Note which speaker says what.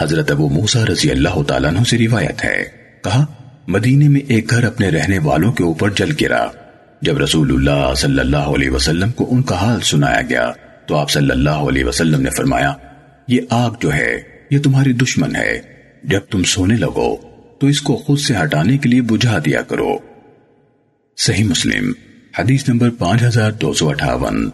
Speaker 1: حضرت ابو موسیٰ رضی اللہ تعالیٰ عنہ سے روایت ہے۔ کہا، مدینے میں ایک گھر اپنے رہنے والوں کے اوپر جل گرا۔ جب رسول اللہ صلی اللہ علیہ وسلم کو ان کا حال سنایا گیا، تو آپ صلی اللہ علیہ وسلم نے فرمایا، یہ آگ جو ہے، یہ تمہاری دشمن ہے۔ جب تم سونے لگو، تو اس کو خود سے ہٹانے کے لیے بجھا دیا کرو۔ صحیح مسلم، حدیث نمبر پانچ ہزار دو سو اٹھاون۔